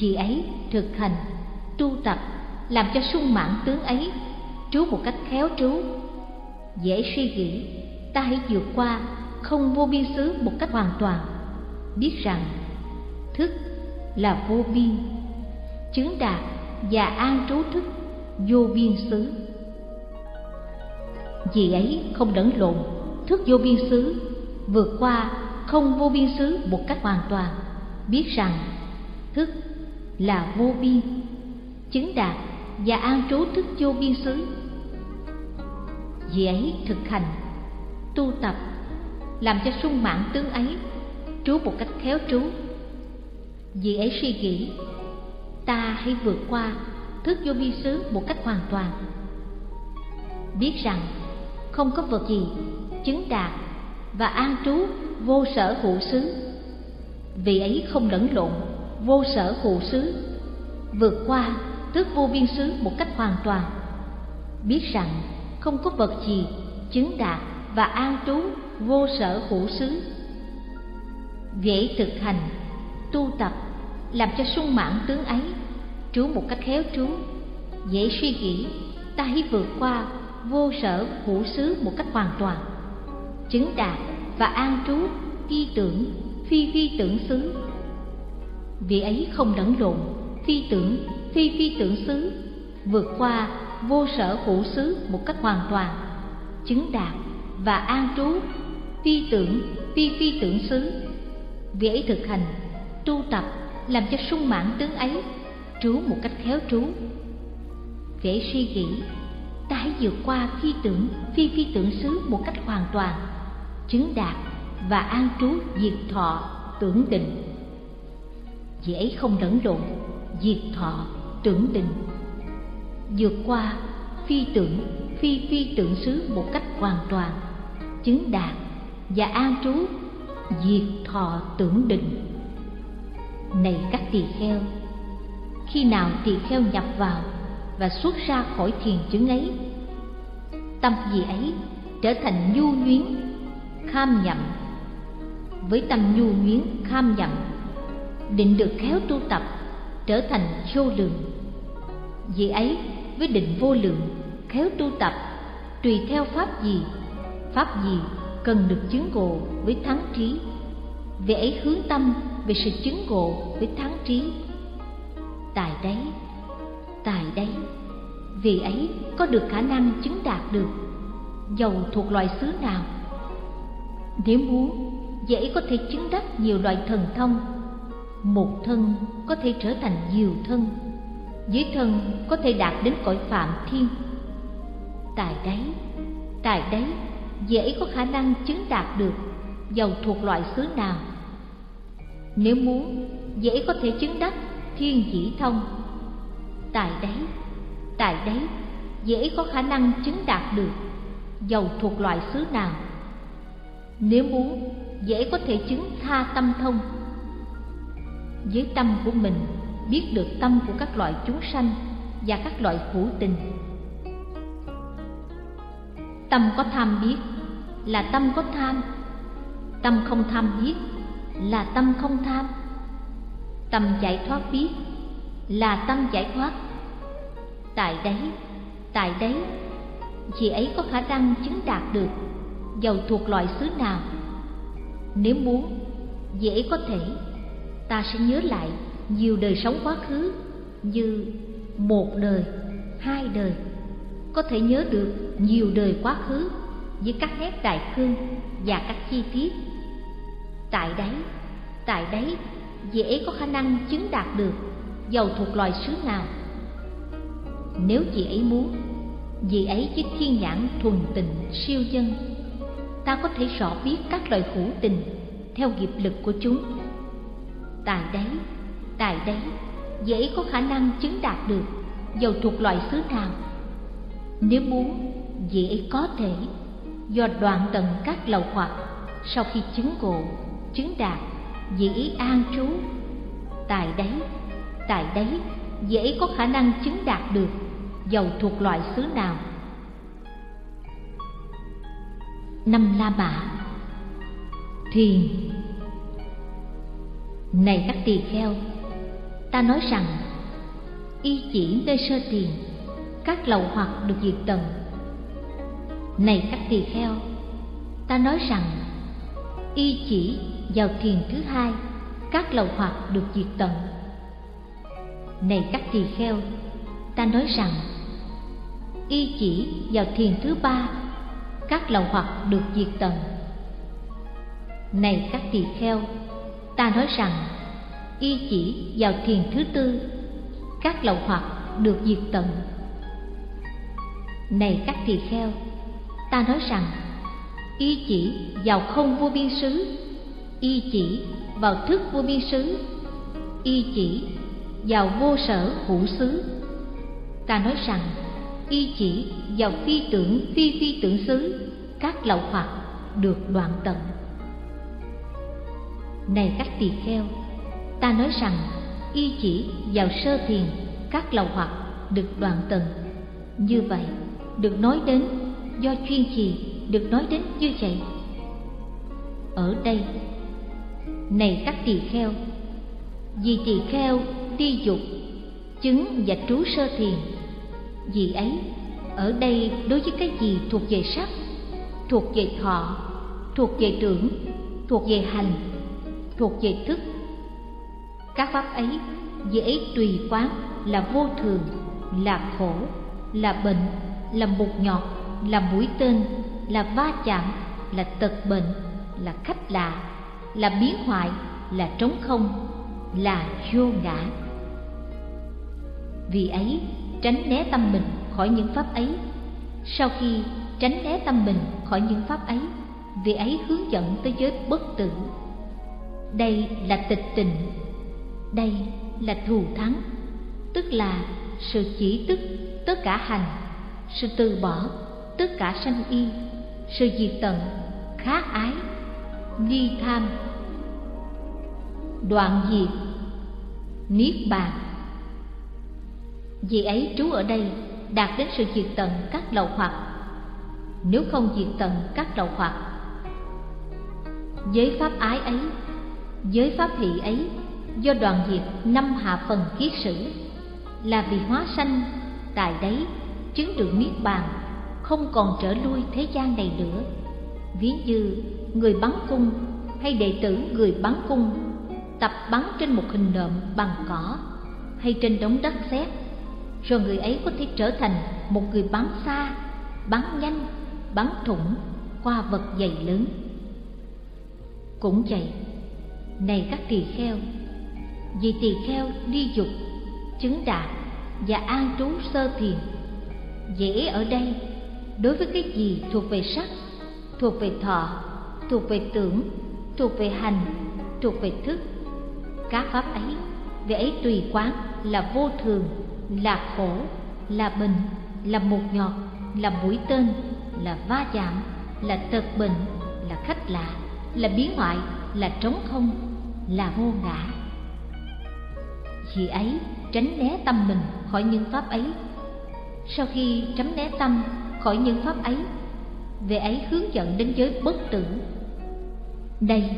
vì ấy thực hành, tu tập, làm cho sung mãn tướng ấy. Trú một cách khéo trú, dễ suy nghĩ. Ta hãy vượt qua, không vô biên xứ một cách hoàn toàn. Biết rằng, thức là vô biên. Chứng đạt và an trú thức, vô biên xứ. Vì ấy không đẫn lộn, thức vô biên xứ, vượt qua không vô biên xứ một cách hoàn toàn. Biết rằng, thức là vô biên, chứng đạt và an trú thức vô biên xứ. Vì ấy thực hành, tu tập, làm cho sung mãn tướng ấy, trú một cách khéo trú. Vì ấy suy nghĩ, ta hãy vượt qua thức vô biên xứ một cách hoàn toàn. Biết rằng không có vật gì chứng đạt và an trú vô sở hữu xứ. Vì ấy không lẫn lộn vô sở hữu xứ, vượt qua tước vô biên xứ một cách hoàn toàn. Biết rằng không có vật gì chứng đạt và an trú vô sở hữu xứ. Dễ thực hành, tu tập, làm cho sung mãn tướng ấy, trú một cách khéo trú, dễ suy nghĩ, ta hãy vượt qua vô sở hữu xứ một cách hoàn toàn. Chứng đạt và an trú phi tưởng, phi phi tưởng xứ vì ấy không lẫn lộn phi tưởng, phi phi tưởng xứ, vượt qua vô sở hữu xứ một cách hoàn toàn, chứng đạt và an trú, phi tưởng, phi phi tưởng xứ. Vì ấy thực hành, tu tập làm cho sung mãn tướng ấy, trú một cách khéo trú. Vì ấy suy nghĩ ta hãy vượt qua phi tưởng, phi phi tưởng xứ một cách hoàn toàn, chứng đạt và an trú diệt thọ tưởng định dễ ấy không lẫn lộn diệt thọ, tưởng định vượt qua, phi tưởng, phi phi tưởng xứ một cách hoàn toàn, chứng đạt và an trú, diệt thọ tưởng định. Này các tỳ kheo, khi nào tỳ kheo nhập vào và xuất ra khỏi thiền chứng ấy, tâm gì ấy trở thành nhu nhuyến, kham nhậm. Với tâm nhu nhuyến, kham nhậm định được khéo tu tập, trở thành vô lượng. Vì ấy với định vô lượng, khéo tu tập, tùy theo pháp gì pháp gì cần được chứng ngộ với thắng trí. Vì ấy hướng tâm về sự chứng ngộ với thắng trí. Tại đấy tại đấy vì ấy có được khả năng chứng đạt được dầu thuộc loại xứ nào? Nếu muốn dễ có thể chứng đắc nhiều loại thần thông một thân có thể trở thành nhiều thân, dưới thân có thể đạt đến cõi phạm thiên. Tại đấy tại đấy, dễ có khả năng chứng đạt được giàu thuộc loại xứ nào. Nếu muốn, dễ có thể chứng đắc thiên dĩ thông. Tại đấy tại đấy, dễ có khả năng chứng đạt được giàu thuộc loại xứ nào. Nếu muốn, dễ có thể chứng tha tâm thông với tâm của mình, biết được tâm của các loại chúng sanh và các loại hữu tình. Tâm có tham biết là tâm có tham. Tâm không tham biết là tâm không tham. Tâm giải thoát biết là tâm giải thoát. Tại đấy tại đấy chị ấy có khả năng chứng đạt được giàu thuộc loại xứ nào. Nếu muốn dễ có thể ta sẽ nhớ lại nhiều đời sống quá khứ như một đời, hai đời. Có thể nhớ được nhiều đời quá khứ với các nét đại cương và các chi tiết. Tại đấy tại đấy, dễ có khả năng chứng đạt được giàu thuộc loài xứ nào. Nếu chị ấy muốn vì ấy với thiên nhãn thuần tịnh siêu dân, ta có thể rõ biết các loài hữu tình theo nghiệp lực của chúng tại đấy tại đấy, dễ có khả năng chứng đạt được dầu thuộc loại xứ nào nếu muốn, dễ có thể do đoạn tận các lậu hoặc sau khi chứng ngộ, chứng đạt dĩ an trú. Tại đấy tại đấy, dễ có khả năng chứng đạt được dầu thuộc loại xứ nào. Năm la mã. Thiền này các tỳ kheo, ta nói rằng, y chỉ nơi sơ tiền, các lậu hoặc được diệt tận. Này các tỳ kheo, ta nói rằng, y chỉ vào thiền thứ hai, các lậu hoặc được diệt tận. Này các tỳ kheo, ta nói rằng, y chỉ vào thiền thứ ba, các lậu hoặc được diệt tận. Này các tỳ kheo ta nói rằng, y chỉ vào thiền thứ tư, các lậu hoặc được diệt tận. Này các tỳ kheo, ta nói rằng, y chỉ vào không vô biên xứ, y chỉ vào thức vô biên xứ, y chỉ vào vô sở hữu xứ. Ta nói rằng, y chỉ vào phi tưởng, phi phi tưởng xứ, các lậu hoặc được đoạn tận này các tỳ kheo, ta nói rằng y chỉ vào sơ thiền, các lầu hoặc được đoạn tận. Như vậy, được nói đến do chuyên trì, được nói đến như vậy. Ở đây, này các tỳ kheo, vì tỳ kheo ti dục, chứng và trú sơ thiền, vì ấy, ở đây đối với cái gì thuộc về sắc, thuộc về thọ, thuộc về tưởng, thuộc về hành thuộc về thức. Các pháp ấy dễ tùy quán là vô thường, là khổ, là bệnh, là bột nhọt, là mũi tên, là va chạm, là tật bệnh, là khách lạ, là biến hoại, là trống không, là vô ngã. Vì ấy, tránh né tâm mình khỏi những pháp ấy. Sau khi tránh né tâm mình khỏi những pháp ấy vì ấy hướng dẫn tới giới bất tử đây là tịch tịnh đây là thù thắng. Tức là sự chỉ tức, tất cả hành. Sự từ bỏ, tất cả sanh y. Sự diệt tận khát ái ly tham. Đoạn diệt, niết bàn. Vì ấy trú ở đây đạt đến sự diệt tận các lậu hoặc. Nếu không diệt tận các lậu hoặc, giới pháp ái ấy giới pháp thị ấy, do đoàn diệt năm hạ phần kiết sử, là vì hóa sanh, tại đấy chứng được niết bàn, không còn trở lui thế gian này nữa. Ví như người bắn cung hay đệ tử người bắn cung, tập bắn trên một hình nộm bằng cỏ hay trên đống đất sét, rồi người ấy có thể trở thành một người bắn xa, bắn nhanh, bắn thủng qua vật dày lớn. Cũng vậy này các tỳ kheo. Vì tỳ kheo đi dục chứng đạt và an trú sơ thiền dễ ở đây đối với cái gì thuộc về sắc thuộc về thọ thuộc về tưởng thuộc về hành thuộc về thức. Các pháp ấy về ấy tùy quán là vô thường là khổ là bệnh là một nhọt là mũi tên là va chạm là tật bệnh là khách lạ là biến ngoại, là trống không là vô ngã. Vì ấy, tránh né tâm mình khỏi những pháp ấy. Sau khi tránh né tâm khỏi những pháp ấy, về ấy hướng dẫn đến giới bất tử. Đây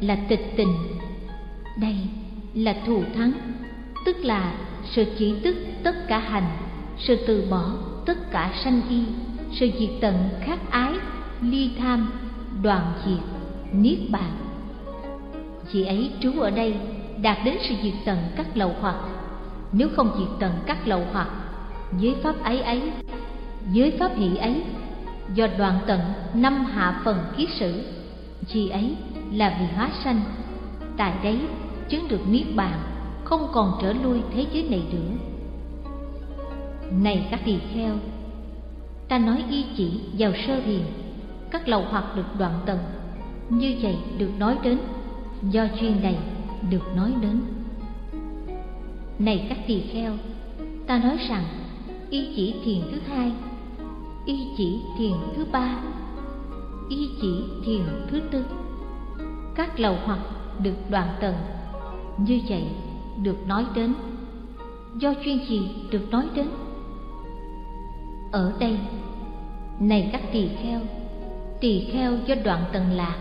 là tịch tình. Đây là thù thắng. Tức là sự chỉ tức tất cả hành, sự từ bỏ tất cả sanh y, sự diệt tận khát ái, ly tham đoàn diệt, niết bàn chị ấy trú ở đây, đạt đến sự diệt tận các lậu hoặc. Nếu không diệt tận các lậu hoặc dưới pháp ấy ấy dưới pháp hỷ ấy, do đoạn tận năm hạ phần kiết sử, chị ấy là vì hóa sanh. Tại đấy, chứng được niết bàn không còn trở lui thế giới này nữa. Này các tỳ kheo, ta nói y chỉ vào sơ thiền các lầu hoặc được đoạn tận. Như vậy được nói đến do chuyên này được nói đến. Này các tỳ kheo, ta nói rằng, y chỉ thiền thứ hai, y chỉ thiền thứ ba, y chỉ thiền thứ tư. Các lầu hoặc được đoạn tầng, như vậy, được nói đến. Do chuyên gì được nói đến? Ở đây, này các tỳ kheo tỳ kheo do đoạn tầng lạc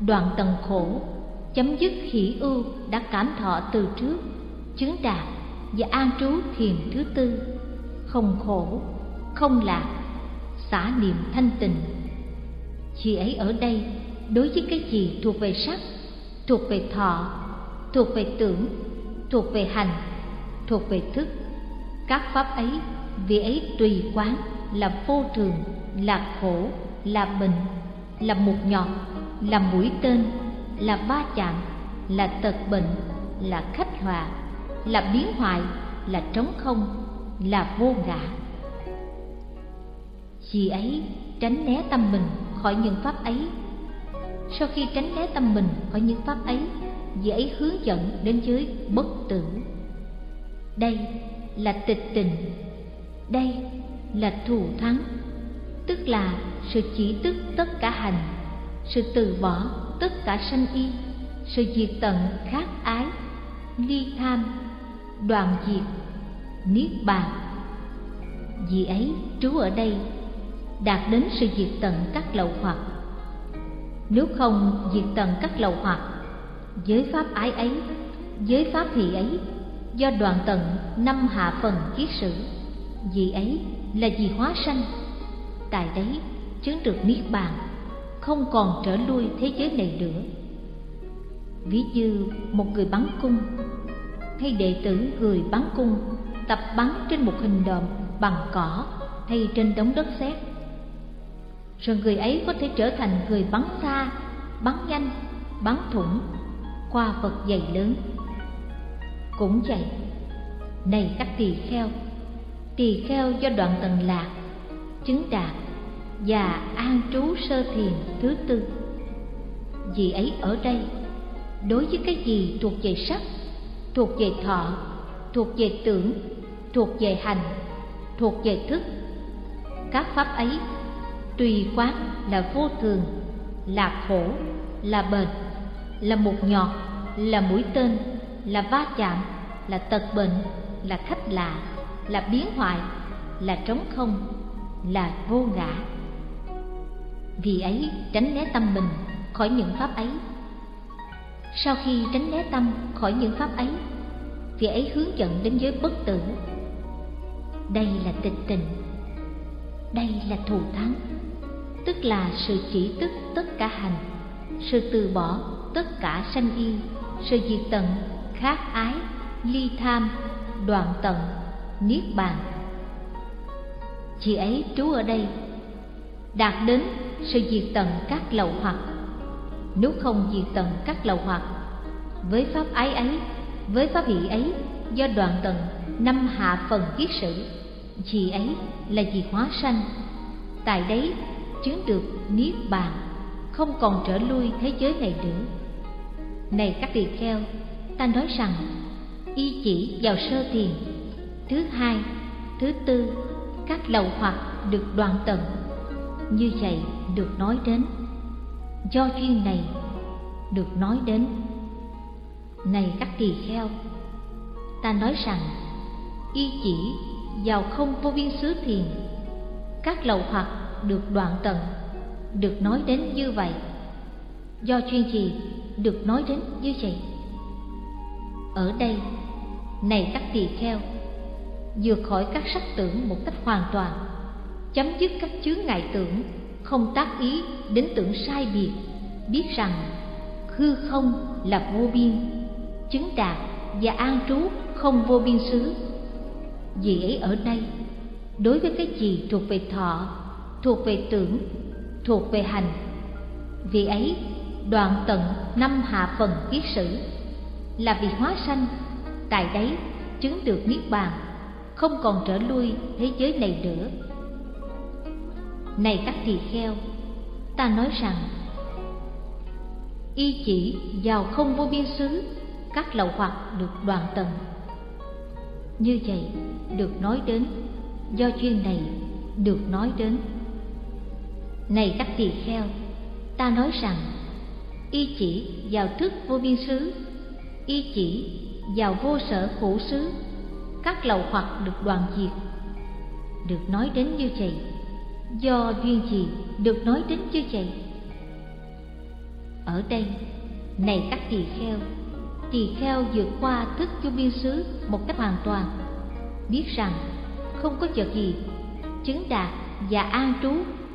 đoạn tầng khổ chấm dứt hỷ ưu đã cảm thọ từ trước, chứng đạt và an trú thiền thứ tư. Không khổ, không lạc, xả niệm thanh tịnh. Chị ấy ở đây đối với cái gì thuộc về sắc, thuộc về thọ, thuộc về tưởng, thuộc về hành, thuộc về thức. Các pháp ấy vì ấy tùy quán là vô thường, là khổ, là bệnh, là mục nhọt, là mũi tên là va chạm, là tật bệnh, là khách hòa, là biến hoại, là trống không, là vô ngã. Vì ấy tránh né tâm mình khỏi những pháp ấy. Sau khi tránh né tâm mình khỏi những pháp ấy vì ấy hướng dẫn đến giới bất tử. Đây là tịch tình. Đây là thù thắng. Tức là sự chỉ tức tất cả hành, sự từ bỏ tất cả sanh y, sự diệt tận khát ái, ly tham đoàn diệt, niết bàn. Vì ấy, trú ở đây, đạt đến sự diệt tận các lậu hoặc. Nếu không diệt tận các lậu hoặc, giới pháp ái ấy, giới pháp hỷ ấy, do đoạn tận năm hạ phần kiết sử vì ấy là vì hóa sanh. Tại đấy, chứng được niết bàn không còn trở lui thế giới này nữa. Ví như một người bắn cung, hay đệ tử người bắn cung tập bắn trên một hình độm bằng cỏ hay trên đống đất sét. Rồi người ấy có thể trở thành người bắn xa, bắn nhanh, bắn thủng qua vật dày lớn. Cũng vậy, này các tỳ kheo tỳ kheo do đoạn tầng lạc, chứng đạt và an trú sơ thiền thứ tư. Vì ấy ở đây đối với cái gì thuộc về sắc thuộc về thọ thuộc về tưởng thuộc về hành thuộc về thức? Các pháp ấy tùy quán là vô thường là khổ là bệnh, là một nhọt là mũi tên là va chạm là tật bệnh là khách lạ là biến hoại là trống không là vô ngã vì ấy, tránh né tâm mình khỏi những pháp ấy. Sau khi tránh né tâm khỏi những pháp ấy vì ấy hướng dẫn đến giới bất tử. Đây là tịch tình. Đây là thù thắng. Tức là sự chỉ tức tất cả hành, sự từ bỏ tất cả sanh y, sự diệt tận khát ái, ly tham, đoạn tận, niết bàn. Chị ấy trú ở đây, đạt đến sự diệt tận các lậu hoặc. Nếu không diệt tận các lậu hoặc, với pháp ái ấy, với pháp hỷ ấy, do đoạn tận năm hạ phần kiết sử vì ấy là vì hóa sanh. Tại đấy, chứng được niết bàn không còn trở lui thế giới này nữa. Này các tỳ kheo, ta nói rằng, y chỉ vào sơ thiền thứ hai, thứ tư, các lậu hoặc được đoạn tận như vậy được nói đến. Do duyên này được nói đến. Này các tỳ kheo, ta nói rằng, y chỉ vào không vô biên xứ thiền, các lậu hoặc được đoạn tận, được nói đến như vậy. Do chuyên gì được nói đến như vậy? Ở đây, này các tỳ kheo vượt khỏi các sắc tưởng một cách hoàn toàn chấm dứt các chướng ngại tưởng, không tác ý đến tưởng sai biệt, biết rằng hư không là vô biên, chứng đạt và an trú không vô biên xứ. Vì ấy ở đây, đối với cái gì thuộc về thọ, thuộc về tưởng, thuộc về hành, vì ấy đoạn tận năm hạ phần kiết sử là vì hóa sanh, tại đấy chứng được niết bàn, không còn trở lui thế giới này nữa này các tỳ kheo, ta nói rằng, y chỉ vào không vô biên xứ, các lậu hoặc được đoàn tận như vậy được nói đến, do chuyên này được nói đến. Này các tỳ kheo, ta nói rằng, y chỉ vào thức vô biên xứ, y chỉ vào vô sở khổ xứ, các lậu hoặc được đoàn diệt. Được nói đến như vậy do duyên gì được nói đến như vậy. Ở đây, này các tỳ kheo tỳ kheo vượt qua thức vô biên xứ một cách hoàn toàn, biết rằng không có vật gì chứng đạt và an trú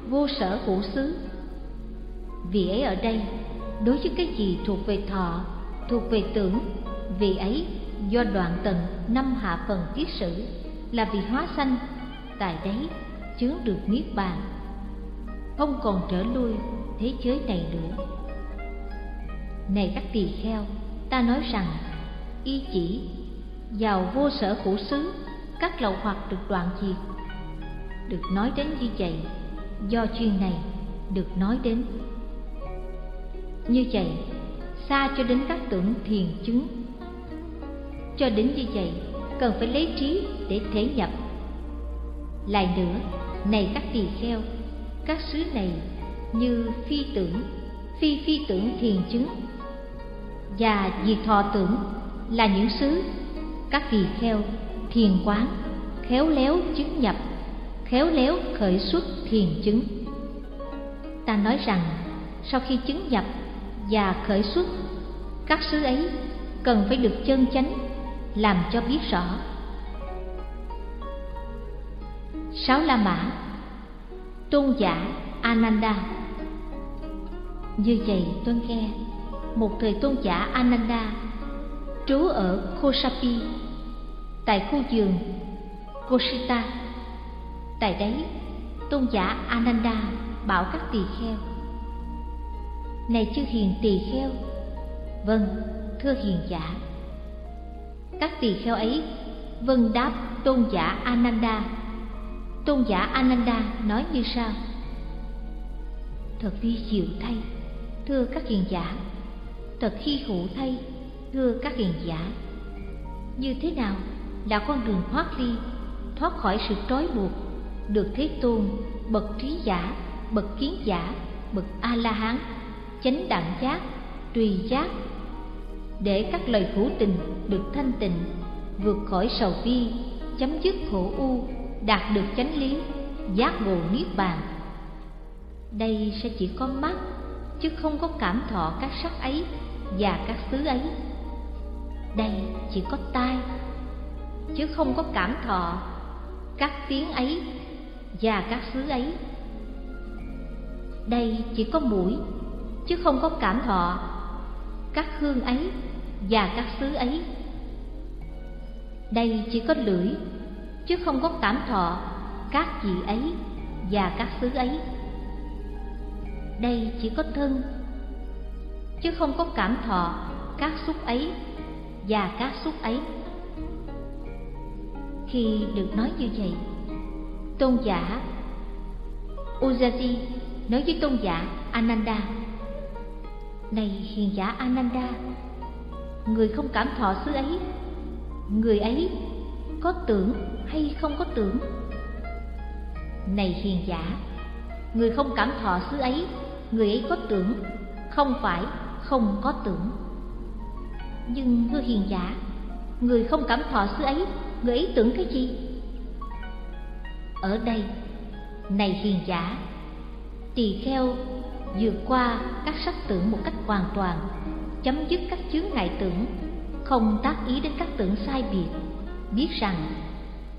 vô sở hữu xứ. Vì ấy ở đây, đối với cái gì thuộc về thọ, thuộc về tưởng, vì ấy do đoạn tận năm hạ phần kiết sử là vì hóa sanh, tại đấy chướng được niết bàn. Không còn trở lui, thế giới này nữa này các tỳ kheo, ta nói rằng, y chỉ, vào vô sở hữu xứ, các lậu hoặc được đoạn diệt. Được nói đến như vậy, do chuyên này được nói đến. Như vậy, xa cho đến các tưởng thiền chứng. Cho đến như vậy, cần phải lấy trí để thể nhập. Lại nữa này các tỳ kheo, các xứ này như phi tưởng, phi phi tưởng thiền chứng và diệt thọ tưởng là những xứ các tỳ kheo thiền quán, khéo léo chứng nhập, khéo léo khởi xuất thiền chứng. Ta nói rằng, sau khi chứng nhập và khởi xuất, các xứ ấy cần phải được chân chánh làm cho biết rõ sáu la mã. Tôn giả ananda. Như vậy tôi nghe, một thời tôn giả ananda trú ở kosapi, tại khu vườn kosita tại đấy, tôn giả ananda bảo các tỳ kheo, này chư hiền tỳ kheo. Vâng thưa hiền giả. Các tỳ kheo ấy vâng đáp tôn giả ananda tôn giả ananda nói như sau. Thật vi diệu thay, thưa các hiền giả. Thật khi hữu thay, thưa các hiền giả. Như thế nào là con đường thoát ly, thoát khỏi sự trói buộc, được thế tôn, bậc trí giả, bậc kiến giả, bậc a la hán chánh đẳng giác, tùy giác? Để các lời hữu tình được thanh tịnh, vượt khỏi sầu bi, chấm dứt khổ u đạt được chánh lý, giác ngộ niết bàn. Đây sẽ chỉ có mắt, chứ không có cảm thọ các sắc ấy và các xứ ấy. Đây chỉ có tai, chứ không có cảm thọ các tiếng ấy và các xứ ấy. Đây chỉ có mũi, chứ không có cảm thọ các hương ấy và các xứ ấy. Đây chỉ có lưỡi chứ không có cảm thọ các vị ấy và các xứ ấy. Đây chỉ có thân, chứ không có cảm thọ các xúc ấy và các xúc ấy. Khi được nói như vậy, tôn giả Ujaji nói với tôn giả Ananda, Này hiền giả Ananda, Người không cảm thọ xứ ấy, Người ấy có tưởng hay không có tưởng? Này hiền giả, Người không cảm thọ xứ ấy, Người ấy có tưởng, Không phải không có tưởng. Nhưng thưa hiền giả, Người không cảm thọ xứ ấy, Người ấy tưởng cái gì? Ở đây, Này hiền giả, Tỳ kheo vượt qua các sắc tưởng một cách hoàn toàn, Chấm dứt các chướng ngại tưởng, Không tác ý đến các tưởng sai biệt, Biết rằng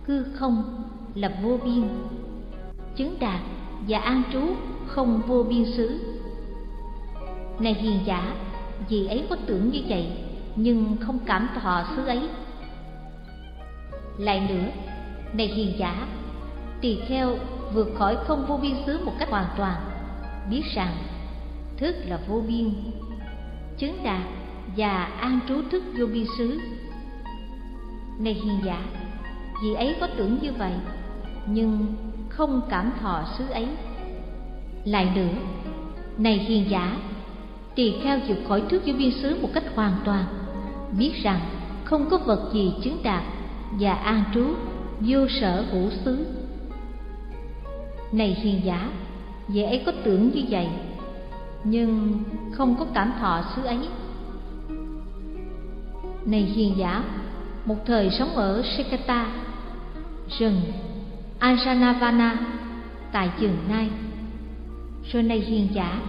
cư không là vô biên. Chứng đạt và an trú không vô biên xứ. Này hiền giả, Vì ấy có tưởng như vậy, Nhưng không cảm thọ xứ ấy. Lại nữa, này hiền giả, tỳ kheo vượt khỏi không vô biên xứ một cách hoàn toàn, biết rằng thức là vô biên. Chứng đạt và an trú thức vô biên xứ. Này hiền giả vì ấy có tưởng như vậy, nhưng không cảm thọ xứ ấy. Lại nữa, này hiền giả, tỳ kheo vượt khỏi thước vô biên xứ một cách hoàn toàn, biết rằng không có vật gì chứng đạt và an trú vô sở hữu xứ. Này hiền giả vậy ấy có tưởng như vậy, nhưng không có cảm thọ xứ ấy. Này hiền giả một thời sống ở Sekata rừng Anjanavana tại trường Nai rồi này hiền giả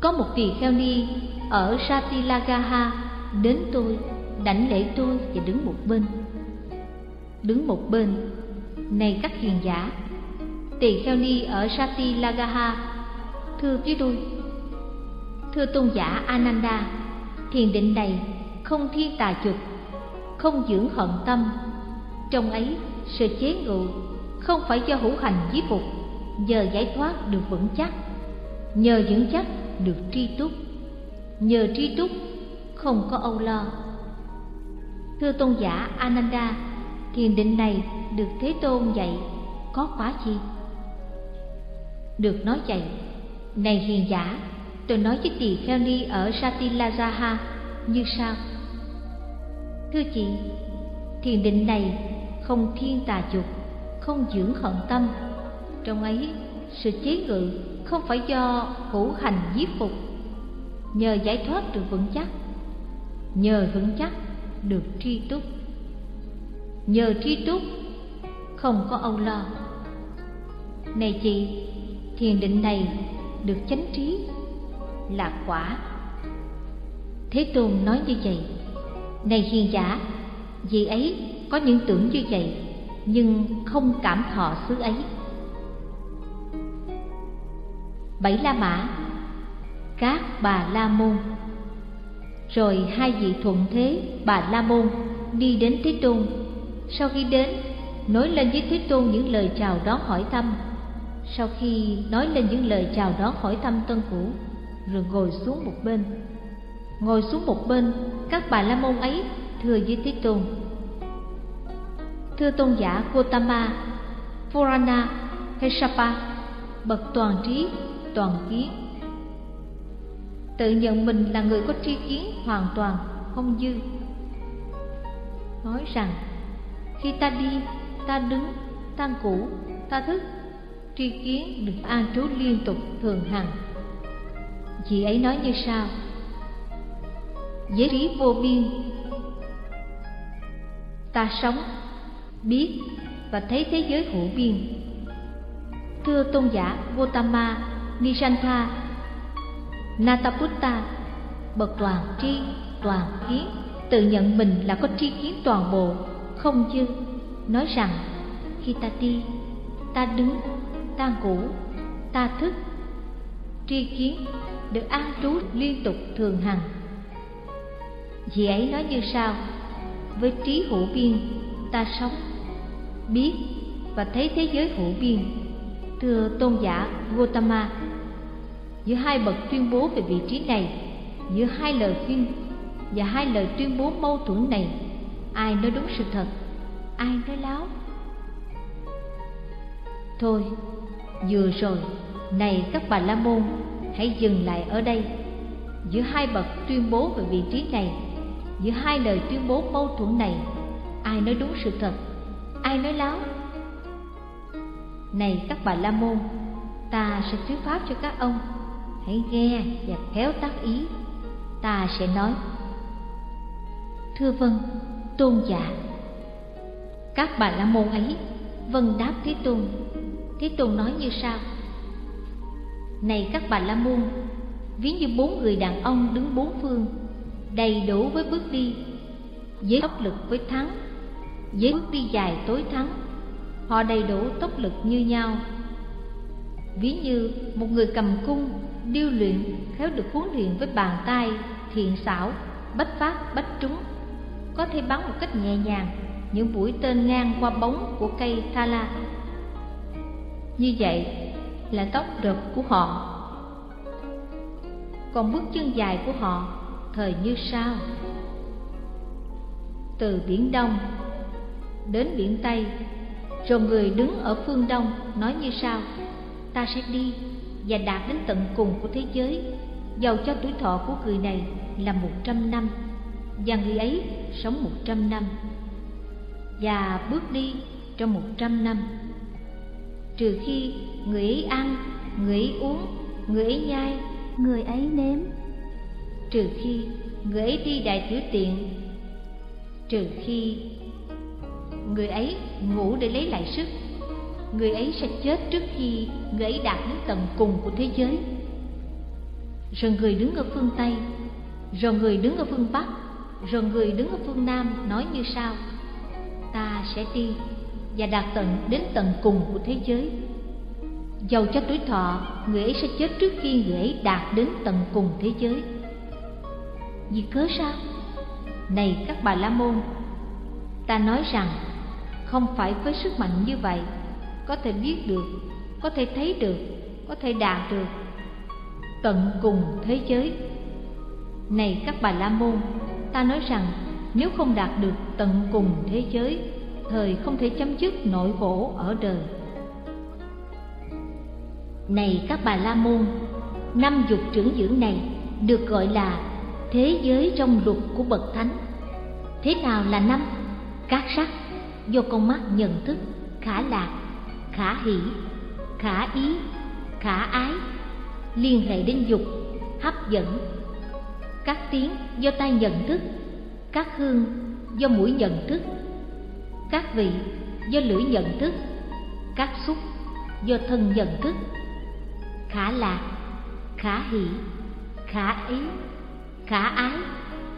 có một tỳ kheo ni ở Satilagaha đến tôi đảnh lễ tôi và đứng một bên đứng một bên này các hiền giả tỳ kheo ni ở Satilagaha, thưa với tôi thưa tôn giả ananda thiền định này không thiên tà chục không dưỡng hận tâm. Trong ấy, sự chế ngự không phải do hữu hành giết phục, nhờ giải thoát được vững chắc, nhờ vững chắc được tri túc. Nhờ tri túc, không có âu lo. Thưa tôn giả ananda, thiền định này được thế tôn dạy có quá chi? Được nói vậy này hiền giả, tôi nói với tỳ kheo ni ở satilazaha như sau thưa chị thiền định này không thiên tà dục, không dưỡng hận tâm. Trong ấy, sự chế ngự không phải do hữu hành giết phục. Nhờ giải thoát được vững chắc, nhờ vững chắc được tri túc. Nhờ tri túc, không có âu lo. Này chị, thiền định này được chánh trí là quả. Thế tôn nói như vậy này hiền giả, vì ấy có những tưởng như vậy, nhưng không cảm thọ xứ ấy. Bảy la mã, các bà la môn. Rồi hai vị thuận thế, bà la môn, đi đến thế tôn. Sau khi đến, nói lên với thế tôn những lời chào đón hỏi thăm. Sau khi nói lên những lời chào đón hỏi thăm tân cũ rồi ngồi xuống một bên. Ngồi xuống một bên các bà la môn ấy, thưa với thế tôn. Thưa tôn giả gotama purana hesapa bậc toàn trí, toàn kiến tự nhận mình là người có tri kiến hoàn toàn không dư. Nói rằng, khi ta đi, ta đứng, ta ngủ, ta thức, tri kiến được an trú liên tục thường hằng. Chị ấy nói như sau giới trí vô biên. Ta sống, biết và thấy thế giới hữu biên. Thưa tôn giả Gotama Nisantha Nataputta bậc toàn tri, toàn kiến, tự nhận mình là có tri kiến toàn bộ, không dư. Nói rằng, khi ta đi, ta đứng, ta ngủ, ta thức. Tri kiến được an trú liên tục thường hằng. Dì ấy nói như sau, Với trí hữu biên, ta sống, Biết và thấy thế giới hữu biên, Thưa tôn giả Gautama. Giữa hai bậc tuyên bố về vị trí này, Giữa hai lời khuyên và hai lời tuyên bố mâu thuẫn này, Ai nói đúng sự thật, Ai nói láo? Thôi, Vừa rồi, Này các bà la môn, Hãy dừng lại ở đây. Giữa hai bậc tuyên bố về vị trí này Giữa hai lời tuyên bố mâu thuẫn này. Ai nói đúng sự thật Ai nói láo? Này các bà la môn Ta sẽ thuyết pháp cho các ông. Hãy nghe và khéo tác ý. Ta sẽ nói Thưa vâng, tôn giả. Các bà la môn ấy Vâng đáp Thế Tôn. Thế Tôn nói như sau Này các bà la môn Ví như bốn người đàn ông đứng bốn phương đầy đủ với bước đi, với tốc lực với thắng, với bước đi dài tối thắng. Họ đầy đủ tốc lực như nhau. Ví như một người cầm cung, điêu luyện, khéo được huấn luyện với bàn tay, thiện xảo, bách phát, bách trúng. Có thể bắn một cách nhẹ nhàng, những mũi tên ngang qua bóng của cây thala như vậy là tốc rực của họ. Còn bước chân dài của họ thời như sau. Từ biển đông đến biển tây, rồi người đứng ở phương đông nói như sau. Ta sẽ đi và đạt đến tận cùng của thế giới, giàu cho tuổi thọ của người này là một trăm năm và người ấy sống một trăm năm và bước đi trong một trăm năm. Trừ khi người ấy ăn, người ấy uống, người ấy nhai, người ấy nếm trừ khi người ấy đi đại tiểu tiện trừ khi người ấy ngủ để lấy lại sức. Người ấy sẽ chết trước khi người ấy đạt đến tận cùng của thế giới. Rồi người đứng ở phương tây rồi người đứng ở phương bắc rồi người đứng ở phương Nam nói như sau. Ta sẽ đi và đạt tận đến tận cùng của thế giới. Dầu cho tuổi thọ, người ấy sẽ chết trước khi người ấy đạt đến tận cùng thế giới. Vì cớ sao? Này các bà La Môn Ta nói rằng không phải với sức mạnh như vậy Có thể biết được, có thể thấy được, có thể đạt được Tận cùng thế giới Này các bà La Môn Ta nói rằng nếu không đạt được tận cùng thế giới Thời không thể chấm dứt nỗi khổ ở đời Này các bà La Môn Năm dục trưởng dưỡng này được gọi là thế giới trong luật của bậc thánh. Thế nào là năm? Các sắc, do con mắt nhận thức, khả lạc, khả hỷ, khả ý, khả ái, liên hệ đến dục, hấp dẫn. Các tiếng do tai nhận thức, các hương do mũi nhận thức, các vị do lưỡi nhận thức, các xúc do thân nhận thức. Khả lạc, khả hỷ, khả ý khả ái,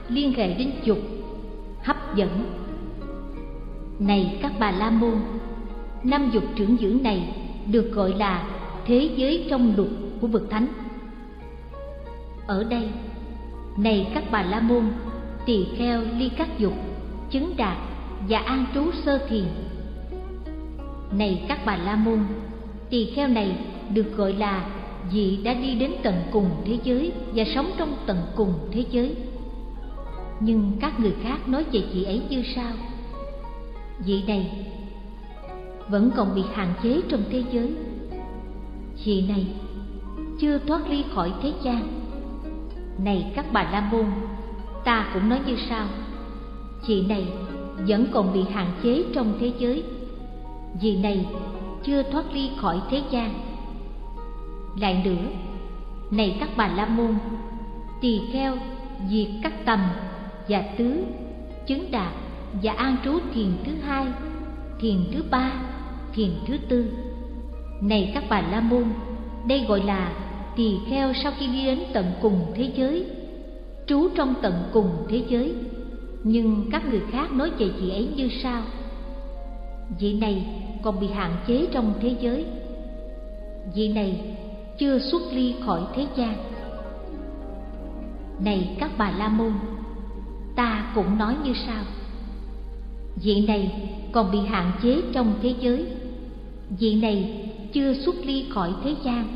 liên hệ đến dục, hấp dẫn. Này các bà la môn, năm dục trưởng dưỡng này được gọi là thế giới trong luật của bậc thánh. Ở đây, này các bà la môn, tỳ kheo ly các dục chứng đạt và an trú sơ thiền này các bà la môn, tỳ kheo này được gọi là vị đã đi đến tận cùng thế giới và sống trong tận cùng thế giới. Nhưng các người khác nói về chị ấy như sao vị này, vẫn còn bị hạn chế trong thế giới. Chị này chưa thoát ly khỏi thế gian. Này các bà la môn, ta cũng nói như sao chị này vẫn còn bị hạn chế trong thế giới. Vì này chưa thoát ly khỏi thế gian lại nữa này các bà la môn, tỳ kheo, diệt các tầm và tứ, chứng đạt và an trú thiền thứ hai, thiền thứ ba, thiền thứ tư. Này các bà la môn, đây gọi là tỳ kheo sau khi đi đến tận cùng thế giới, trú trong tận cùng thế giới. Nhưng các người khác nói về chị ấy như sau. Vị này còn bị hạn chế trong thế giới. Vị này chưa xuất ly khỏi thế gian. Này các bà la môn, ta cũng nói như sau. Vị này còn bị hạn chế trong thế giới. Vị này chưa xuất ly khỏi thế gian.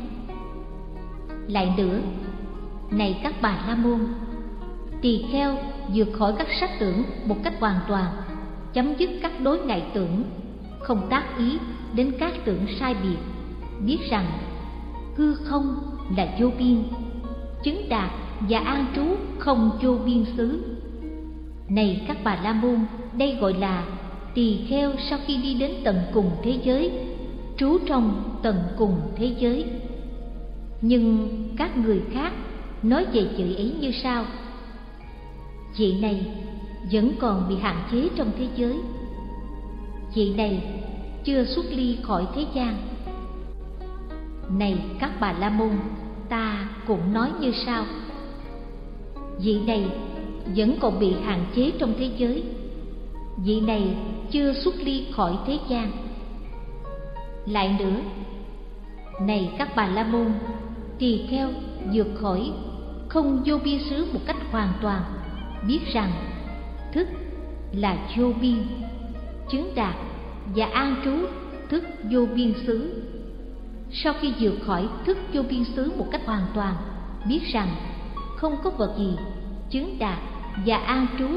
Lại nữa, này các bà la môn, tỳ kheo vượt khỏi các sắc tưởng một cách hoàn toàn, chấm dứt các đối ngại tưởng, không tác ý đến các tưởng sai biệt, biết rằng hư không là vô biên. Chứng đạt và an trú không vô biên xứ. Này các bà la môn, đây gọi là tỳ kheo sau khi đi đến tận cùng thế giới, trú trong tận cùng thế giới. Nhưng các người khác nói về chữ ấy như sau. Chị này vẫn còn bị hạn chế trong thế giới. Chị này chưa xuất ly khỏi thế gian này các bà la môn, ta cũng nói như sau. Vị này vẫn còn bị hạn chế trong thế giới. Vị này chưa xuất ly khỏi thế gian. Lại nữa, này các bà la môn, tỳ kheo vượt khỏi, không vô biên xứ một cách hoàn toàn, biết rằng thức là vô biên chứng đạt và an trú thức vô biên xứ sau khi vượt khỏi, thức vô biên xứ một cách hoàn toàn, biết rằng không có vật gì chứng đạt và an trú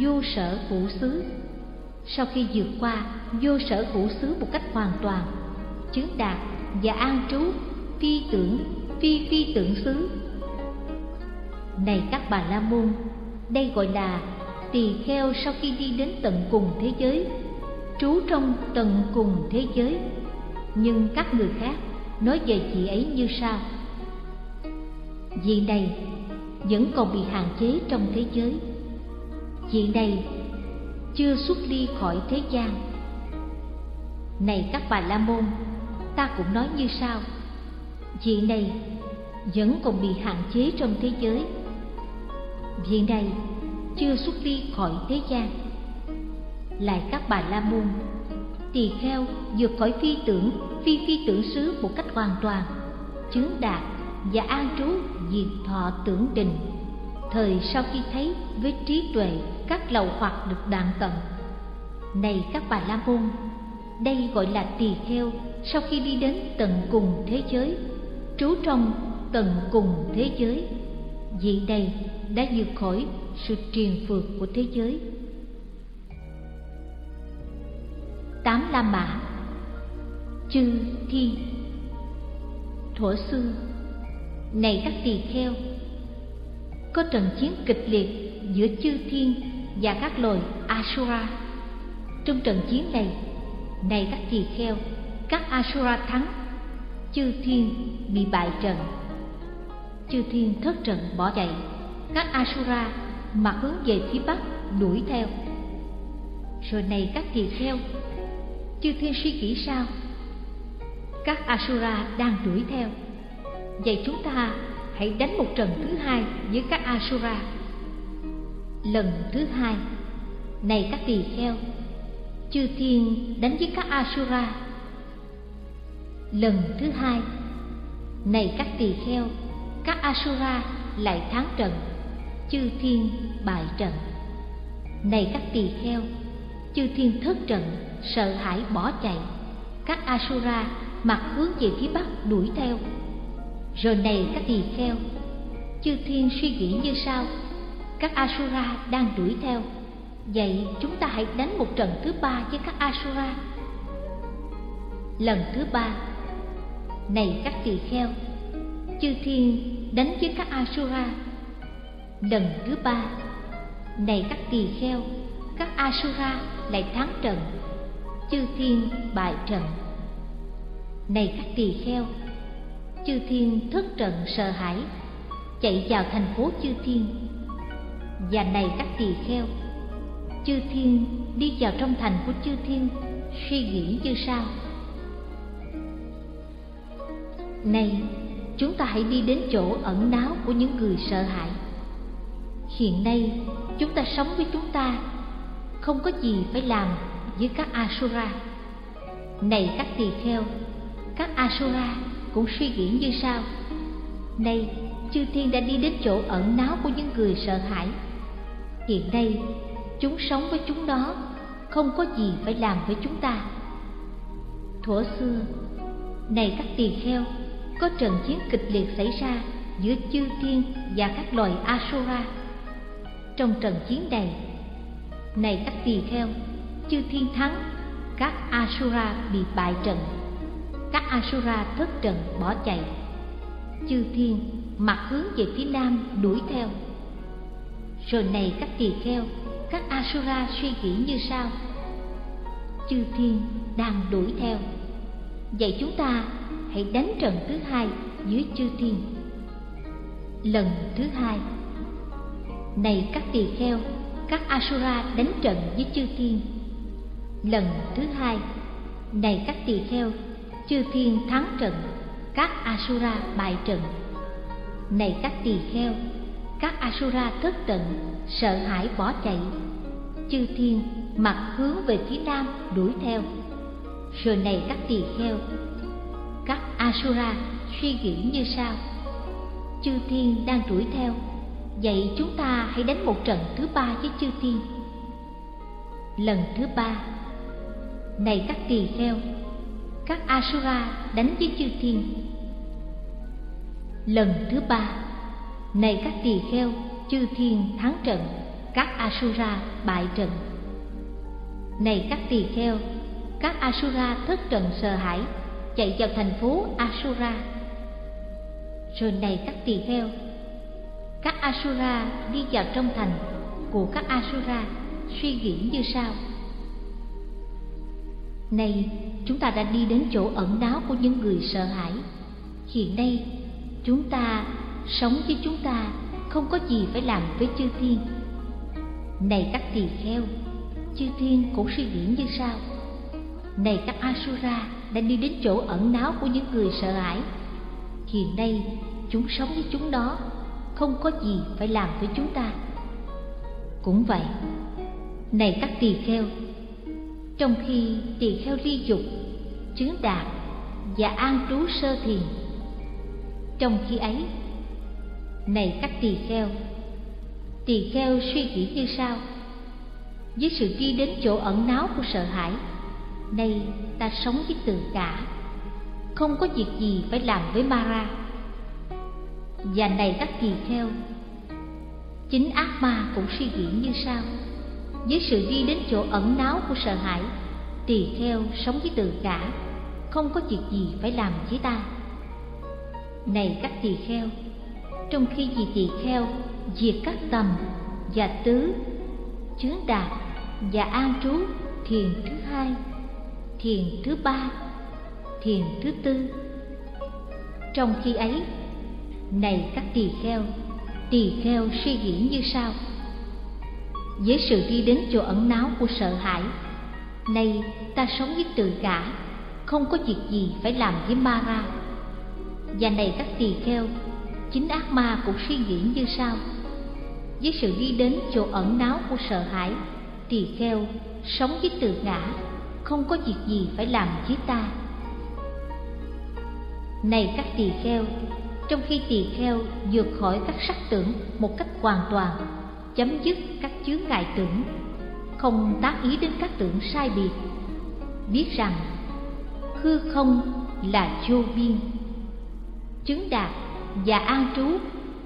vô sở hữu xứ. Sau khi vượt qua, vô sở hữu xứ một cách hoàn toàn, chứng đạt và an trú phi tưởng, phi phi tưởng xứ. Này các bà la môn, đây gọi là tỳ kheo sau khi đi đến tận cùng thế giới, trú trong tận cùng thế giới nhưng các người khác nói về chị ấy như sau. Vị này vẫn còn bị hạn chế trong thế giới. Vị này chưa xuất ly khỏi thế gian. Này các bà la môn, ta cũng nói như sau. Vị này vẫn còn bị hạn chế trong thế giới. Vị này chưa xuất ly khỏi thế gian. Lại các bà la môn tỳ kheo vượt khỏi phi tưởng, phi phi tưởng xứ một cách hoàn toàn, chứng đạt và an trú diệt thọ tưởng định. Thời sau khi thấy với trí tuệ các lầu hoặc được đạn tận. Này các bà la môn, đây gọi là tỳ kheo sau khi đi đến tận cùng thế giới, trú trong tận cùng thế giới. Vị này đã vượt khỏi sự triền phượt của thế giới. Tám la mã. Chư thiên thuở xưa này các tỳ kheo, có trận chiến kịch liệt giữa chư thiên và các loài asura. Trong trận chiến này này các tỳ kheo, các asura thắng, chư thiên bị bại trận. Chư thiên thất trận bỏ chạy, các asura mặt hướng về phía bắc đuổi theo. Rồi này các tỳ kheo chư thiên suy nghĩ sao? Các asura đang đuổi theo. Vậy chúng ta hãy đánh một trận thứ hai với các asura. Lần thứ hai, này các tỳ kheo, chư thiên đánh với các asura. Lần thứ hai, này các tỳ kheo, các asura lại thắng trận, chư thiên bại trận. Này các tỳ kheo, chư thiên thất trận sợ hãi bỏ chạy. Các asura mặt hướng về phía bắc đuổi theo. Rồi này các tỳ kheo, chư thiên suy nghĩ như sau. Các asura đang đuổi theo. Vậy chúng ta hãy đánh một trận thứ ba với các asura. Lần thứ ba, này các tỳ kheo, chư thiên đánh với các asura. Lần thứ ba, này các tỳ kheo, các asura lại thắng trận chư thiên bại trận. Này các tỳ kheo, chư thiên thất trận sợ hãi, chạy vào thành phố chư thiên. Và này các tỳ kheo, chư thiên đi vào trong thành của chư thiên, suy nghĩ như sau. Này, chúng ta hãy đi đến chỗ ẩn náu của những người sợ hãi. Hiện nay, chúng ta sống với chúng ta, không có gì phải làm với các asura. Này các tỳ kheo, các asura cũng suy nghĩ như sau. Nay chư thiên đã đi đến chỗ ẩn náu của những người sợ hãi. Hiện nay, chúng sống với chúng đó không có gì phải làm với chúng ta. Thuở xưa, này các tỳ kheo, có trận chiến kịch liệt xảy ra giữa chư thiên và các loài asura. Trong trận chiến này này các tỳ kheo chư thiên thắng các asura bị bại trận, các asura thất trận bỏ chạy. Chư thiên mặt hướng về phía nam đuổi theo. Rồi này các tỳ kheo, các asura suy nghĩ như sau. Chư thiên đang đuổi theo. Vậy chúng ta hãy đánh trận thứ hai dưới chư thiên. Lần thứ hai. Này các tỳ kheo, các asura đánh trận với chư thiên lần thứ hai. Này các tỳ kheo, chư thiên thắng trận, các asura bại trận. Này các tỳ kheo, các asura thất trận, sợ hãi bỏ chạy. Chư thiên mặt hướng về phía nam đuổi theo. Rồi này các tỳ kheo, các asura suy nghĩ như sau. Chư thiên đang đuổi theo, vậy chúng ta hãy đánh một trận thứ ba với chư thiên. Lần thứ ba này các tỳ kheo, các asura đánh với chư thiên. Lần thứ ba, này các tỳ kheo, chư thiên thắng trận, các asura bại trận. Này các tỳ kheo, các asura thất trận sợ hãi, chạy vào thành phố asura. Rồi này các tỳ kheo, các asura đi vào trong thành của các asura suy nghĩ như sau. Này, chúng ta đã đi đến chỗ ẩn náu của những người sợ hãi. Hiện nay, chúng ta sống với chúng ta không có gì phải làm với chư thiên. Này các tỳ kheo, chư thiên cũng suy nghĩ như sau. Này các Asura đã đi đến chỗ ẩn náu của những người sợ hãi. Hiện nay, chúng sống với chúng đó không có gì phải làm với chúng ta. Cũng vậy này các tỳ kheo trong khi tỳ kheo ly dục, chứng đạt và an trú sơ thiền. Trong khi ấy, này các tỳ kheo tỳ kheo suy nghĩ như sau. Với sự đi đến chỗ ẩn náu của sợ hãi, nay ta sống với tự cả, không có việc gì phải làm với Mara. Và này các tỳ kheo, chính ác ma cũng suy nghĩ như sau với sự đi đến chỗ ẩn náu của sợ hãi, tỳ kheo sống với tự cả, không có việc gì phải làm với ta. Này các tỳ kheo, trong khi vì tỳ kheo diệt các tầm và tứ, chướng đạt và an trú, thiền thứ hai, thiền thứ ba, thiền thứ tư. Trong khi ấy, này các tỳ kheo tỳ kheo suy nghĩ như sau với sự đi đến chỗ ẩn náu của sợ hãi. Nay, ta sống với tự cả, không có việc gì phải làm với ma ra. Và này các tỳ kheo, chính ác ma cũng suy nghĩ như sau. Với sự đi đến chỗ ẩn náu của sợ hãi, tỳ kheo, sống với tự ngã, không có việc gì phải làm với ta. Này các tỳ kheo, trong khi tỳ kheo vượt khỏi các sắc tưởng một cách hoàn toàn chấm dứt các chướng ngại tưởng, không tác ý đến các tưởng sai biệt. Biết rằng, hư không là vô biên. Chứng đạt và an trú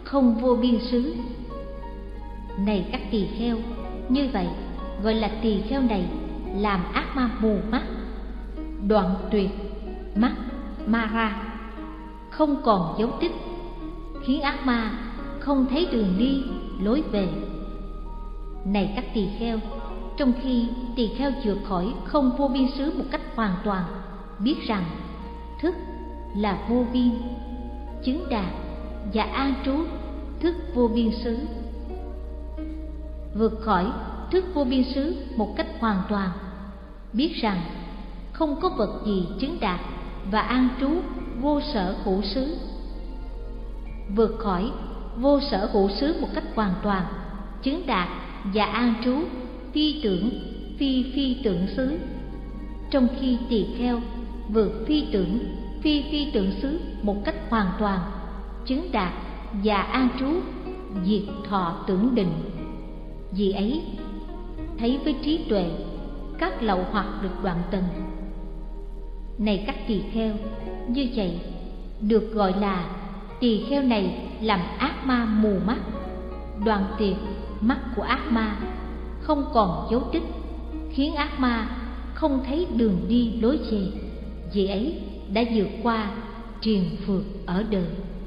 không vô biên xứ. Này các tỳ kheo, như vậy gọi là tỳ kheo này làm ác ma mù mắt, đoạn tuyệt mắt ma ra, không còn dấu tích. Khiến ác ma không thấy đường đi lối về này các tỳ kheo, trong khi tỳ kheo vượt khỏi không vô biên xứ một cách hoàn toàn, biết rằng thức là vô biên, chứng đạt và an trú thức vô biên xứ. Vượt khỏi thức vô biên xứ một cách hoàn toàn, biết rằng không có vật gì chứng đạt và an trú vô sở hữu xứ. Vượt khỏi vô sở hữu xứ một cách hoàn toàn, chứng đạt và an trú, phi tưởng, phi phi tưởng xứ. Trong khi tỳ kheo vượt phi tưởng, phi phi tưởng xứ một cách hoàn toàn, chứng đạt và an trú, diệt thọ tưởng định. Vì ấy, thấy với trí tuệ, các lậu hoặc được đoạn tầng. Này các tỳ kheo, như vậy, được gọi là tỳ kheo này làm ác ma mù mắt đoàn tiệt mắt của ác ma, không còn dấu tích, khiến ác ma không thấy đường đi lối về. Vì ấy đã vượt qua triền phượt ở đời.